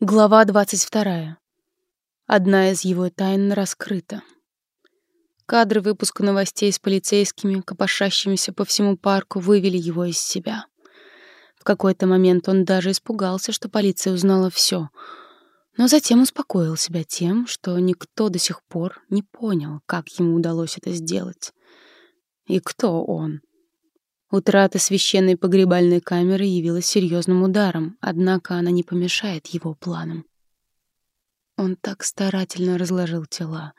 Глава 22. Одна из его тайн раскрыта. Кадры выпуска новостей с полицейскими, копошащимися по всему парку, вывели его из себя. В какой-то момент он даже испугался, что полиция узнала все, но затем успокоил себя тем, что никто до сих пор не понял, как ему удалось это сделать. И кто он? Утрата священной погребальной камеры явилась серьезным ударом, однако она не помешает его планам. Он так старательно разложил тела.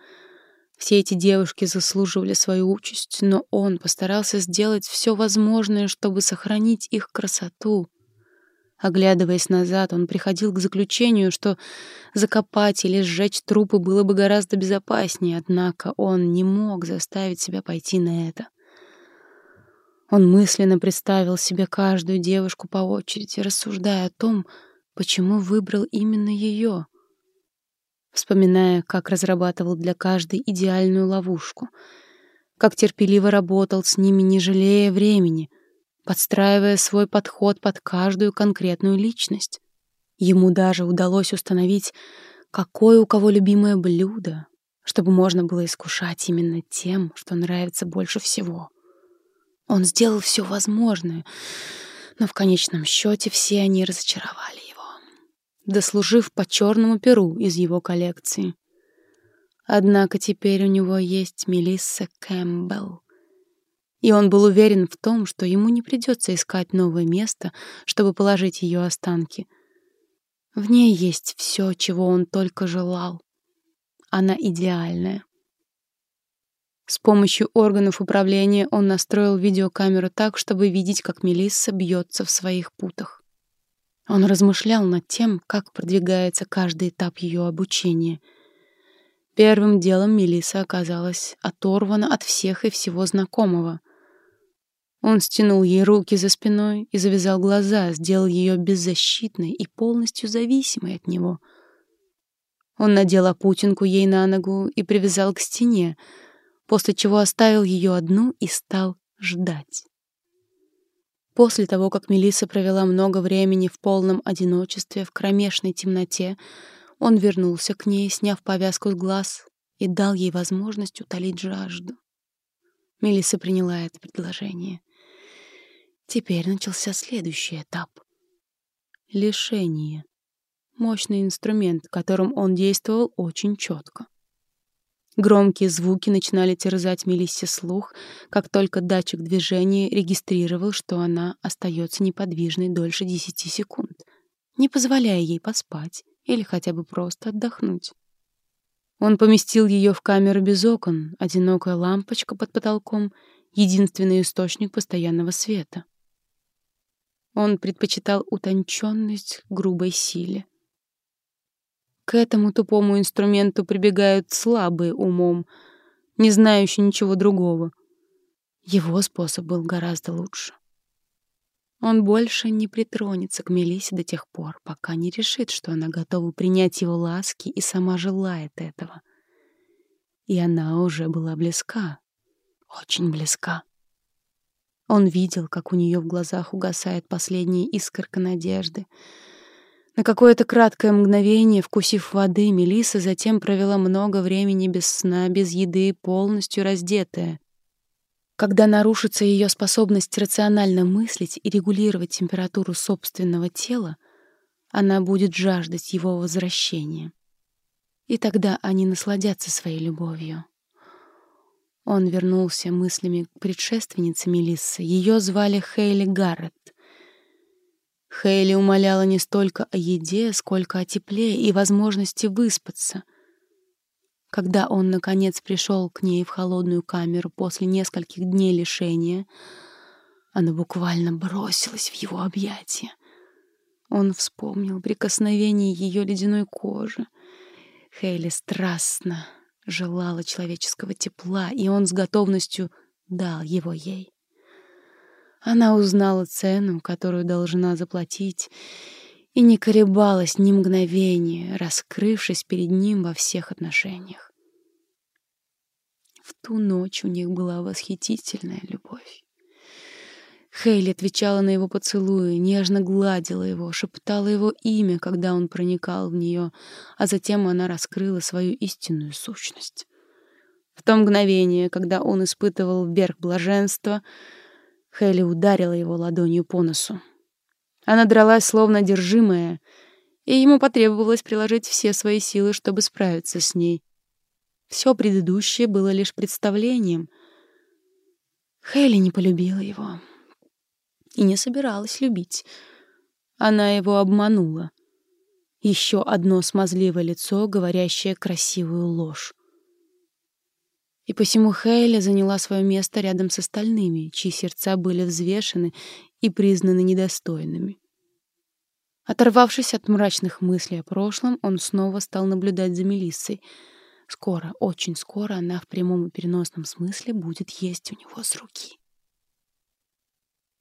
Все эти девушки заслуживали свою участь, но он постарался сделать все возможное, чтобы сохранить их красоту. Оглядываясь назад, он приходил к заключению, что закопать или сжечь трупы было бы гораздо безопаснее, однако он не мог заставить себя пойти на это. Он мысленно представил себе каждую девушку по очереди, рассуждая о том, почему выбрал именно ее. Вспоминая, как разрабатывал для каждой идеальную ловушку, как терпеливо работал с ними, не жалея времени, подстраивая свой подход под каждую конкретную личность. Ему даже удалось установить, какое у кого любимое блюдо, чтобы можно было искушать именно тем, что нравится больше всего — он сделал все возможное, но в конечном счете все они разочаровали его, дослужив по черному перу из его коллекции. Однако теперь у него есть Мелисса Кэмпбелл. И он был уверен в том, что ему не придется искать новое место, чтобы положить ее останки. В ней есть все, чего он только желал. Она идеальная. С помощью органов управления он настроил видеокамеру так, чтобы видеть, как Мелисса бьется в своих путах. Он размышлял над тем, как продвигается каждый этап ее обучения. Первым делом Мелисса оказалась оторвана от всех и всего знакомого. Он стянул ей руки за спиной и завязал глаза, сделал ее беззащитной и полностью зависимой от него. Он надел опутинку ей на ногу и привязал к стене, после чего оставил ее одну и стал ждать. После того, как Мелисса провела много времени в полном одиночестве, в кромешной темноте, он вернулся к ней, сняв повязку с глаз, и дал ей возможность утолить жажду. Мелисса приняла это предложение. Теперь начался следующий этап. Лишение. Мощный инструмент, которым он действовал очень четко. Громкие звуки начинали терзать Мелиссе слух, как только датчик движения регистрировал, что она остается неподвижной дольше десяти секунд, не позволяя ей поспать или хотя бы просто отдохнуть. Он поместил ее в камеру без окон, одинокая лампочка под потолком — единственный источник постоянного света. Он предпочитал утонченность грубой силе. К этому тупому инструменту прибегают слабые умом, не знающие ничего другого. Его способ был гораздо лучше. Он больше не притронется к Мелисе до тех пор, пока не решит, что она готова принять его ласки и сама желает этого. И она уже была близка, очень близка. Он видел, как у нее в глазах угасает последняя искорка надежды — на какое-то краткое мгновение, вкусив воды, Мелиса затем провела много времени без сна, без еды, полностью раздетая. Когда нарушится ее способность рационально мыслить и регулировать температуру собственного тела, она будет жаждать его возвращения. И тогда они насладятся своей любовью. Он вернулся мыслями к предшественнице Мелиссы. Ее звали Хейли Гарретт. Хейли умоляла не столько о еде, сколько о тепле и возможности выспаться. Когда он, наконец, пришел к ней в холодную камеру после нескольких дней лишения, она буквально бросилась в его объятия. Он вспомнил прикосновение ее ледяной кожи. Хейли страстно желала человеческого тепла, и он с готовностью дал его ей. Она узнала цену, которую должна заплатить, и не колебалась ни мгновения, раскрывшись перед ним во всех отношениях. В ту ночь у них была восхитительная любовь. Хейли отвечала на его поцелуи, нежно гладила его, шептала его имя, когда он проникал в нее, а затем она раскрыла свою истинную сущность. В то мгновение, когда он испытывал верх блаженства, Хейли ударила его ладонью по носу. Она дралась, словно одержимая, и ему потребовалось приложить все свои силы, чтобы справиться с ней. Все предыдущее было лишь представлением. Хейли не полюбила его и не собиралась любить. Она его обманула. Еще одно смазливое лицо, говорящее красивую ложь. И посему Хейли заняла свое место рядом с остальными, чьи сердца были взвешены и признаны недостойными. Оторвавшись от мрачных мыслей о прошлом, он снова стал наблюдать за Мелиссой. Скоро, очень скоро она в прямом и переносном смысле будет есть у него с руки.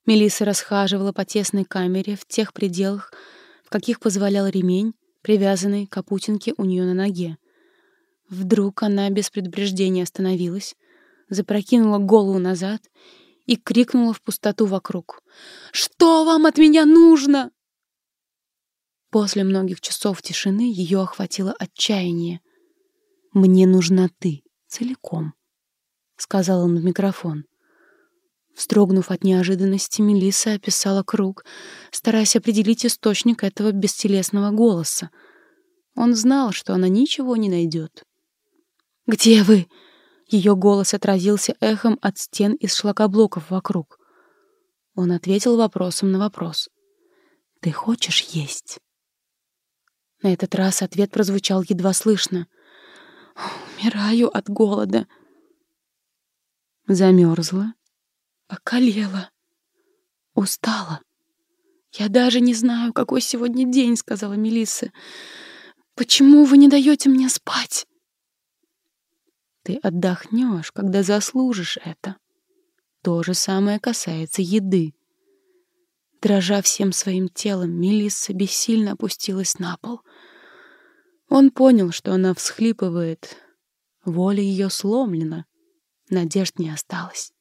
Мелисса расхаживала по тесной камере в тех пределах, в каких позволял ремень, привязанный к опутинке у нее на ноге. Вдруг она без предупреждения остановилась, запрокинула голову назад и крикнула в пустоту вокруг. «Что вам от меня нужно?» После многих часов тишины ее охватило отчаяние. «Мне нужна ты целиком», — сказал он в микрофон. Вздрогнув от неожиданности, Мелисса описала круг, стараясь определить источник этого бестелесного голоса. Он знал, что она ничего не найдет. «Где вы?» Ее голос отразился эхом от стен из шлакоблоков вокруг. Он ответил вопросом на вопрос. «Ты хочешь есть?» На этот раз ответ прозвучал едва слышно. «Умираю от голода». Замерзла, околела, устала. «Я даже не знаю, какой сегодня день», — сказала Мелисса. «Почему вы не даете мне спать?» Ты отдохнешь, когда заслужишь это. То же самое касается еды. Дрожа всем своим телом, Мелисса бессильно опустилась на пол. Он понял, что она всхлипывает. Воля ее сломлена. Надежд не осталось.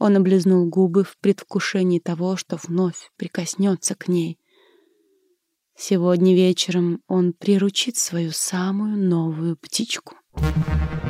Он облизнул губы в предвкушении того, что вновь прикоснется к ней. Сегодня вечером он приручит свою самую новую птичку. Thank you.